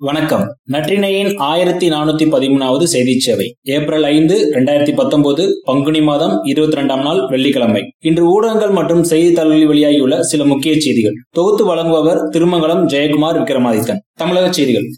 வணக்கம். நற்றினையின் ஆயிரத்தி நானூத்தி பதிமூணாவது செய்தி சேவை ஏப்ரல் ஐந்து இரண்டாயிரத்தி பத்தொன்பது பங்குனி மாதம் இருபத்தி இரண்டாம் நாள் வெள்ளிக்கிழமை. இன்று ஊடகங்கள் மற்றும் செய்தித்தாள்களில் வெளியாகியுள்ள சில முக்கிய செய்திகள். தொகுத்து வழங்குபவர் திருமங்கலம் ஜெயக்குமார் விக்ரமாதித்தன். தமிழக செய்திகள்.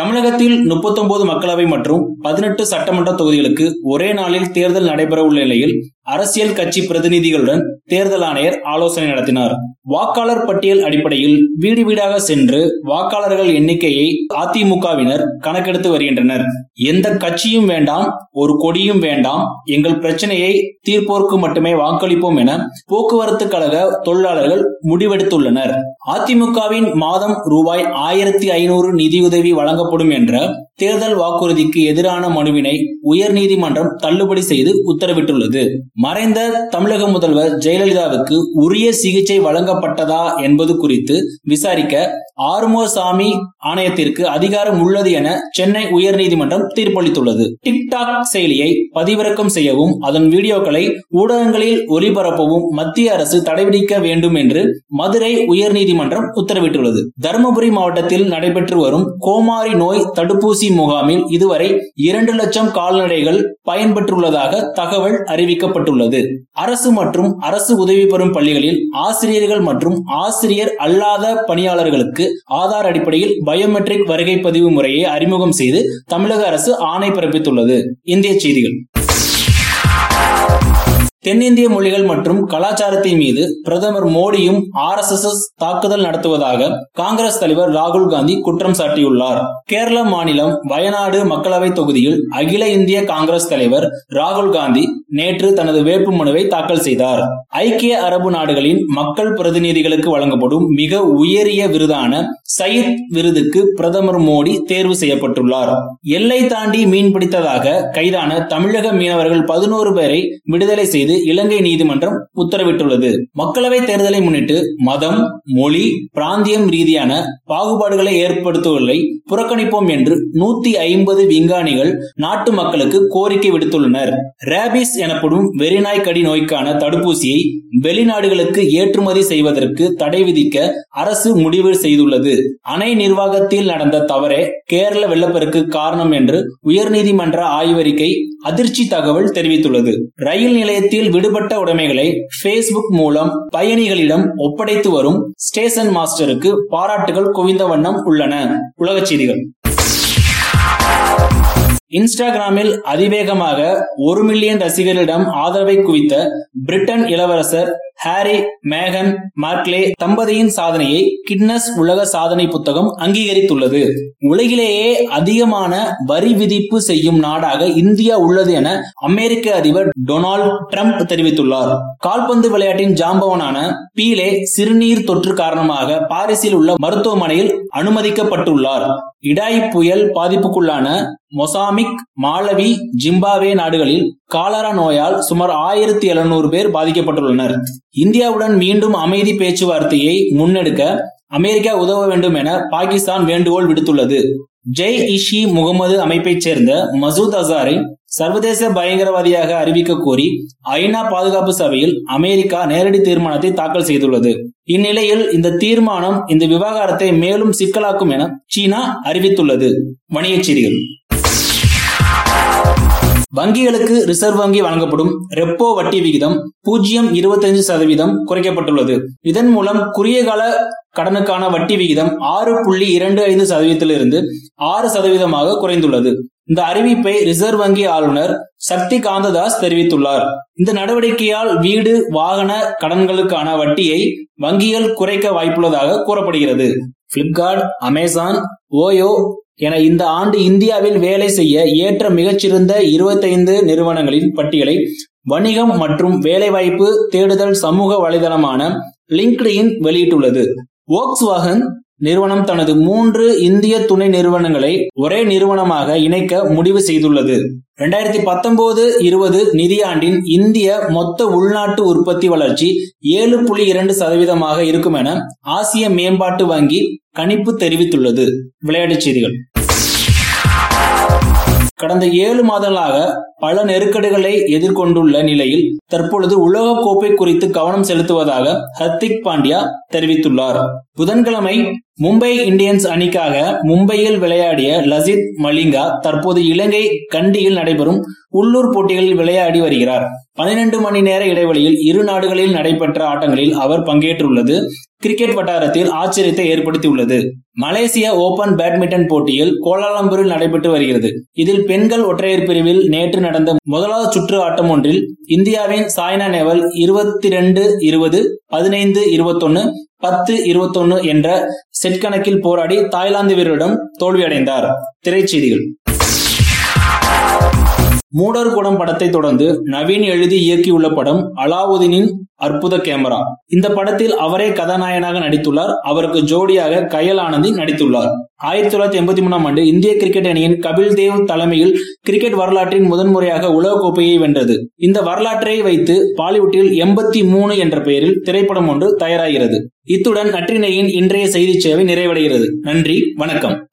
தமிழகத்தில் முப்பத்தொன்பது மக்களவை மற்றும் பதினெட்டு சட்டமன்ற தொகுதிகளுக்கு ஒரே நாளில் தேர்தல் நடைபெற உள்ள நிலையில் அரசியல் கட்சி பிரதிநிதிகளுடன் தேர்தல் ஆணையர் ஆலோசனை நடத்தினார். வாக்காளர் பட்டியல் அடிப்படையில் வீடு வீடாக சென்று வாக்காளர்கள் எண்ணிக்கையை அதிமுகவினர் கணக்கெடுத்து வருகின்றனர். எந்த கட்சியும் வேண்டாம் ஒரு கொடியும் வேண்டாம் எங்கள் பிரச்சனையை தீர்ப்போருக்கு மட்டுமே வாக்களிப்போம் என போக்குவரத்து கழக தொழிலாளர்கள் முடிவெடுத்துள்ளனர். அதிமுகவின் மாதம் ரூபாய் ஆயிரத்தி ஐநூறு நிதியுதவி வழங்கப்படும் என்ற தேர்தல் வாக்குறுதிக்கு எதிரான மனுவினை உயர்நீதிமன்றம் தள்ளுபடி செய்து உத்தரவிட்டுள்ளது. மறைந்த தமிழக முதல்வர் ஜெயலலிதாவுக்கு உரிய சிகிச்சை வழங்கப்பட்டதா என்பது குறித்து விசாரிக்க ஆறுமுகசாமி ஆணையத்திற்கு அதிகாரம் உள்ளது என சென்னை உயர்நீதிமன்றம் தீர்ப்பளித்துள்ளது. டிக்டாக் செயலியை பதிவிறக்கம் செய்யவும் அதன் வீடியோக்களை ஊடகங்களில் ஒளிபரப்பவும் மத்திய அரசு தடை விதிக்க வேண்டும் என்று மதுரை உயர்நீதிமன்றம் உத்தரவிட்டுள்ளது. தருமபுரி மாவட்டத்தில் நடைபெற்று வரும் கோமாரி நோய் தடுப்பூசி முகாமில் இதுவரை இரண்டு லட்சம் கால்நடைகள் பயன்பெற்றுள்ளதாக தகவல் அறிவிக்கப்பட்டுள்ளது. அரசு மற்றும் அரசு உதவி பெறும் பள்ளிகளில் ஆசிரியர்கள் மற்றும் ஆசிரியர் அல்லாத பணியாளர்களுக்கு ஆதார் அடிப்படையில் பயோமெட்ரிக் வருகை பதிவு முறையை அறிமுகம் செய்து தமிழக அரசு ஆணை பிறப்பித்துள்ளது. இந்திய செய்திகள். தென்னிந்திய மொழிகள் மற்றும் கலாச்சாரத்தின் மீது பிரதமர் மோடியும் ஆர் எஸ் எஸ் தாக்குதல் நடத்துவதாக காங்கிரஸ் தலைவர் ராகுல் காந்தி குற்றம் சாட்டியுள்ளார். கேரள மாநிலம் வயநாடு மக்களவை தொகுதியில் அகில இந்திய காங்கிரஸ் தலைவர் ராகுல் காந்தி நேற்று தனது வேட்புமனுவை தாக்கல் செய்தார். ஐக்கிய அரபு நாடுகளின் மக்கள் பிரதிநிதிகளுக்கு வழங்கப்படும் மிக உயரிய விருதான சயித் விருதுக்கு பிரதமர் மோடி தேர்வு செய்யப்பட்டுள்ளார். எல்லை தாண்டி மீன் பிடித்ததாக கைதான தமிழக மீனவர்கள் பதினோரு பேரை விடுதலை செய்து இலங்கை நீதிமன்றம் உத்தரவிட்டுள்ளது. மக்களவை தேர்தலை முன்னிட்டு மதம் மொழி பிராந்தியம் ரீதியான பாகுபாடுகளை ஏற்படுத்துவதை புறக்கணிப்போம் என்று நூத்தி ஐம்பது விஞ்ஞானிகள் நாட்டு மக்களுக்கு கோரிக்கை விடுத்துள்ளனர். ரேபிஸ் எனப்படும் வெறிநாய் கடி நோய்க்கான தடுப்பூசியை வெளிநாடுகளுக்கு ஏற்றுமதி செய்வதற்கு தடை விதிக்க அரசு முடிவு செய்துள்ளது. அணை நிர்வாகத்தில் நடந்த தவறே கேரள வெள்ளப்பெருக்கு காரணம் என்று உயர்நீதிமன்ற ஆய்வறிக்கை அதிர்ச்சி தகவல் தெரிவித்துள்ளது. ரயில் நிலையத்தில் விடுபட்ட உடைமைகளை பேஸ்புக் மூலம் பயணிகளிடம் ஒப்படைத்து வரும் ஸ்டேஷன் மாஸ்டருக்கு பாராட்டுகள் குவிந்த வண்ணம் உள்ளன. உலகச் செய்திகள். இன்ஸ்டாகிராமில் அதிவேகமாக ஒரு மில்லியன் ரசிகர்களிடம் ஆதரவை குவித்த பிரிட்டன் இளவரசர் ஹாரி மேகன் மார்க்லே தம்பதியின் சாதனையை கிட்னஸ் உலக சாதனை புத்தகம் அங்கீகரித்துள்ளது. உலகிலேயே அதிகமான வரி விதிப்பு செய்யும் நாடாக இந்தியா உள்ளது என அமெரிக்க அதிபர் டொனால்டு டிரம்ப் தெரிவித்துள்ளார். கால்பந்து விளையாட்டின் ஜாம்பவனான பீலே சிறுநீர் தொற்று காரணமாக பாரிஸில் உள்ள மருத்துவமனையில் அனுமதிக்கப்பட்டுள்ளார். இடாய் புயல் பாதிப்புக்குள்ளான மொசாமிக் மாலவி ஜிம்பாவே நாடுகளில் காலரா நோயால் சுமார் ஆயிரத்தி எழுநூறு பேர் பாதிக்கப்பட்டுள்ளனர். இந்தியாவுடன் மீண்டும் அமைதி பேச்சுவார்த்தையை முன்னெடுக்க அமெரிக்கா உதவ வேண்டும் என பாகிஸ்தான் வேண்டுகோள் விடுத்துள்ளது. ஜெய் இஷி முகமது அமைப்பைச் சேர்ந்த மசூத் அசாரை சர்வதேச பயங்கரவாதியாக அறிவிக்க கோரி ஐநா பாதுகாப்பு சபையில் அமெரிக்கா நேரடி தீர்மானத்தை தாக்கல் செய்துள்ளது. இந்நிலையில் இந்த தீர்மானம் இந்த விவகாரத்தை மேலும் சிக்கலாக்கும் என சீனா அறிவித்துள்ளது. வணிகச் செய்திகள். வங்கிகளுக்கு ரிசர்வ் வங்கி வழங்கப்படும் ரெப்போ வட்டி விகிதம் பூஜ்ஜியம் இருபத்தஞ்சு சதவீதம் குறைக்கப்பட்டுள்ளது. இதன் மூலம் குறுகிய கால கடனுக்கான வட்டி விகிதம் ஆறு புள்ளி இரண்டு ஐந்து சதவீதத்திலிருந்து ஆறு சதவீதமாக குறைந்துள்ளது. இந்த அறிவிப்பை ரிசர்வ் வங்கி ஆளுநர் சக்தி காந்ததாஸ் தெரிவித்துள்ளார். இந்த நடவடிக்கையால் வீடு வாகன கடன்களுக்கான வட்டியை வங்கிகள் குறைக்க வாய்ப்புள்ளதாக கூறப்படுகிறது. பிளிப்கார்ட் அமேசான் ஓயோ என இந்த ஆண்டு இந்தியாவில் வேலை செய்ய ஏற்ற மிகச்சிறந்த இருபத்தைந்து நிறுவனங்களின் பட்டியலை வணிகம் மற்றும் வேலைவாய்ப்பு தேடுதல் சமூக வலைதளமான லிங்க்டின் வெளியிட்டுள்ளது. ஓக்ஸ்வாகன் நிறுவனம் தனது மூன்று இந்திய துணை நிறுவனங்களை ஒரே நிறுவனமாக இணைக்க முடிவு செய்துள்ளது. இரண்டாயிரத்தி பத்தொன்பது இருபது நிதியாண்டின் இந்திய மொத்த உள்நாட்டு உற்பத்தி வளர்ச்சி ஏழு புள்ளி இரண்டு சதவீதமாக இருக்கும் என ஆசிய மேம்பாட்டு வங்கி கணிப்பு தெரிவித்துள்ளது. விளையாட்டுச் செய்திகள். கடந்த ஏழு மாதங்களாக பல நெருக்கடிகளை எதிர்கொண்டுள்ள நிலையில் தற்பொழுது உலக கோப்பை குறித்து கவனம் செலுத்துவதாக ஹர்திக் பாண்டியா தெரிவித்துள்ளார். புதன்கிழமை மும்பை இந்தியன்ஸ் அணிக்காக மும்பையில் விளையாடிய லசித் மலிங்கா தற்போது இலங்கை கண்டியில் நடைபெறும் உள்ளூர் போட்டிகளில் விளையாடி வருகிறார். பனிரெண்டு மணி நேர இடைவெளியில் இரு நாடுகளில் நடைபெற்ற ஆட்டங்களில் அவர் பங்கேற்றுள்ளது. கிரிக்கெட் வட்டாரத்தில் ஆச்சரியத்தை ஏற்படுத்தியுள்ளது. மலேசிய ஓபன் பேட்மிண்டன் போட்டியில் கோலாலம்பூரில் நடைபெற்று வருகிறது. இதில் பெண்கள் ஒற்றையர் பிரிவில் நேற்று நடந்த முதலாவது சுற்று ஆட்டம் ஒன்றில் இந்தியாவின் சாய்னா நேவல் இருபத்தி ரெண்டு இருபது பதினைந்து இருபத்தொன்னு பத்து இருபத்தொன்னு என்ற செட் கணக்கில் போராடி தாய்லாந்து வீரரிடம் தோல்வியடைந்தார். திரைச்செய்திகள். மூடர் குடம் படத்தை தொடர்ந்து நவீன் எழுதி இயக்கியுள்ள படம் அலாவுதீனின் அற்புத கேமரா. இந்த படத்தில் அவரே கதாநாயகனாக நடித்துள்ளார். அவருக்கு ஜோடியாக கயல் ஆனந்தி நடித்துள்ளார். ஆயிரத்தி தொள்ளாயிரத்தி எண்பத்தி மூணாம் ஆண்டு இந்திய கிரிக்கெட் அணியின் கபில் தேவ் தலைமையில் கிரிக்கெட் வரலாற்றின் முதன்முறையாக உலகக்கோப்பையை வென்றது. இந்த வரலாற்றை வைத்து பாலிவுட்டில் எண்பத்தி மூணு என்ற பெயரில் திரைப்படம் ஒன்று தயாராகிறது. இத்துடன் நற்றினையின் இன்றைய செய்தி சேவை நிறைவடைகிறது. நன்றி வணக்கம்.